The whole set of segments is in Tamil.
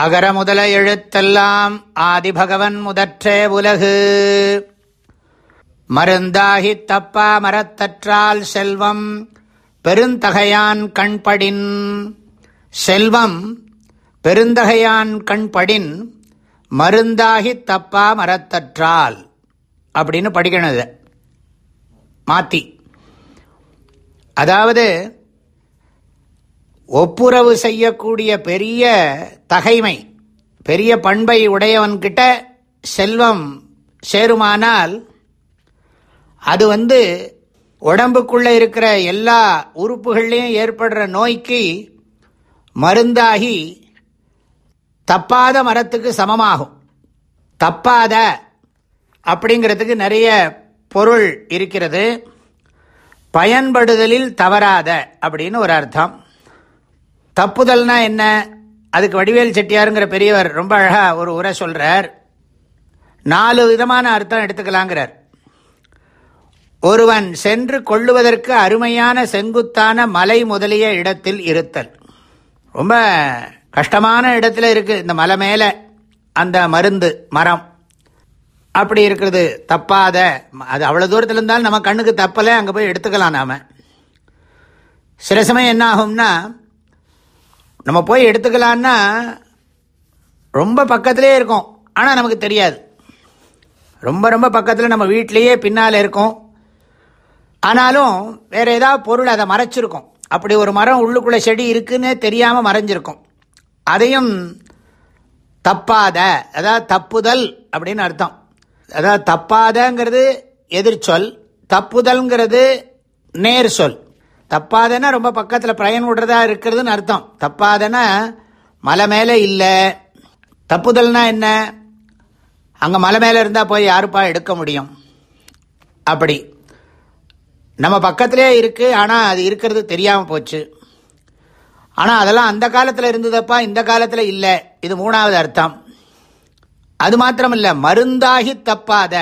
அகர முதல எழுத்தெல்லாம் ஆதிபகவன் முதற்றே உலகு. மருந்தாகி தப்பா மரத்தற்றால் செல்வம் பெருந்தகையான் கண்படின். செல்வம் பெருந்தகையான் கண்படின் மருந்தாகி தப்பா மரத்தற்றால் அப்படின்னு படிக்கணுது மாத்தி. அதாவது ஒப்புரவு செய்யக்கூடிய பெரிய தகைமை பெரிய பண்பை உடையவன்கிட்ட செல்வம் சேருமானால் அது வந்து உடம்புக்குள்ளே இருக்கிற எல்லா உறுப்புகள்லையும் ஏற்படுற நோய்க்கு மருந்தாகி தப்பாத மரத்துக்கு சமமாகும். தப்பாத அப்படிங்கிறதுக்கு நிறைய பொருள் இருக்கிறது. பயன்படுதலில் தவறாத அப்படின்னு ஒரு அர்த்தம். தப்புதல்னா என்ன? அதுக்கு வடிவேல் செட்டியாருங்கிற பெரியவர் ரொம்ப அழகாக ஒரு உரை சொல்கிறார் நாலு விதமான அர்த்தம் எடுத்துக்கலாங்கிறார். ஒருவன் சென்று கொள்ளுவதற்கு அருமையான செங்குத்தான மலை முதலிய இடத்தில் இருத்தல். ரொம்ப கஷ்டமான இடத்துல இருக்குது இந்த மலை மேலே. அந்த மருந்து மரம். அப்படி இருக்கிறது தப்பாத அது அவ்வளோ தூரத்தில் இருந்தாலும் நம்ம கண்ணுக்கு தப்பலை அங்கே போய் எடுத்துக்கலாம் நாம். சில சமயம் என்ன ஆகும்னா நம்ம போய் எடுத்துக்கலான்னா ரொம்ப பக்கத்திலே இருக்கும். ஆனால் நமக்கு தெரியாது. ரொம்ப ரொம்ப பக்கத்தில் நம்ம வீட்டிலையே பின்னால் இருக்கும். ஆனாலும் வேறு ஏதாவது பொருள் அதை மறைச்சிருக்கும். அப்படி ஒரு மரம் உள்ளுக்குள்ளே செடி இருக்குன்னு தெரியாமல் மறைஞ்சிருக்கும். அதையும் தப்பாத அதாவது தப்புதல் அப்படின்னு அர்த்தம். அதாவது தப்பாதங்கிறது எதிர்ச்சொல் தப்புதல்ங்கிறது நேர் சொல் தப்பாதனா ரொம்ப பக்கத்தில் பயன் விடுறதா இருக்கிறதுன்னு அர்த்தம். தப்பாதனா மலை மேலே இல்லை. தப்புதல்னா என்ன? அங்கே மலை மேலே இருந்தால் போய் யாருப்பா எடுக்க முடியும்? அப்படி. நம்ம பக்கத்திலே இருக்குது ஆனால் அது இருக்கிறது தெரியாமல் போச்சு. ஆனால் அதெல்லாம் அந்த காலத்தில் இருந்ததப்பா இந்த காலத்தில் இல்லை. இது மூணாவது அர்த்தம். அது மாத்திரமில்லை மருந்தாகி தப்பாத.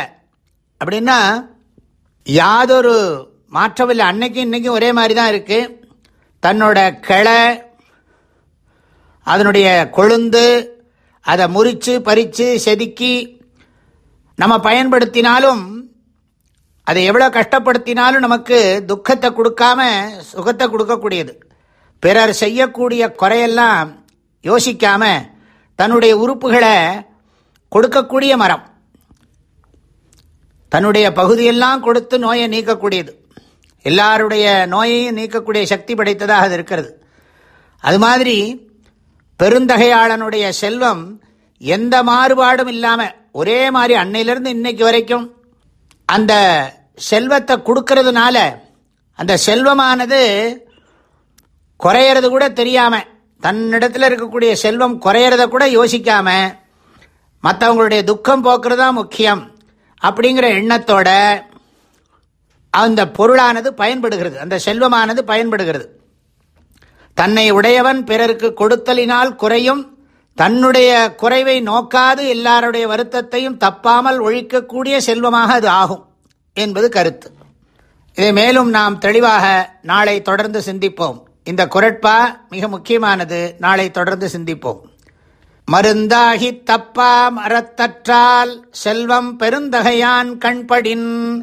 அப்படின்னா யாதொரு மாற்றவில்லை. அன்னைக்கும் இன்னைக்கும் ஒரே மாதிரி தான் இருக்கு. தன்னோட கிளை அதனுடைய கொழுந்து அதை முறித்து பறித்து செதுக்கி நம்ம பயன்படுத்தினாலும் அதை எவ்வளோ கஷ்டப்படுத்தினாலும் நமக்கு துக்கத்தை கொடுக்காம சுகத்தை கொடுக்கக்கூடியது. பிறர் செய்யக்கூடிய குறையெல்லாம் யோசிக்காம தன்னுடைய உறுப்புகளை கொடுக்கக்கூடிய மரம். தன்னுடைய பகுதியெல்லாம் கொடுத்து நோயை நீக்கக்கூடியது. எல்லாருடைய நோயையும் நீக்கக்கூடிய சக்தி படைத்ததாக அது இருக்கிறது. அது மாதிரி பெருந்தகையாளனுடைய செல்வம் எந்த மாறுபாடும் இல்லாமல் ஒரே மாதிரி அன்னையிலிருந்து இன்னைக்கு வரைக்கும் அந்த செல்வத்தை கொடுக்கறதுனால அந்த செல்வமானது குறையிறது கூட தெரியாமல் தன்னிடத்தில் இருக்கக்கூடிய செல்வம் குறையிறத கூட யோசிக்காம மற்றவங்களுடைய துக்கம் போக்குறது தான் முக்கியம் அப்படிங்கிற எண்ணத்தோட அந்த பொருளானது பயன்படுகிறது. அந்த செல்வமானது பயன்படுகிறது. தன்னை உடையவன் பிறருக்கு கொடுத்தலினால் குறையும். தன்னுடைய குறைவை நோக்காது. எல்லாருடைய வருத்தத்தையும் தப்பாமல் ஒழிக்கக்கூடிய செல்வமாக அது ஆகும் என்பது கருத்து. இதை மேலும் நாம் தெளிவாக நாளை தொடர்ந்து சிந்திப்போம். இந்த குரட்பா மிக முக்கியமானது. நாளை தொடர்ந்து சிந்திப்போம். மருந்தாகி தப்பா மரத்தற்றால் செல்வம் பெருந்தகையான் கண்படின்.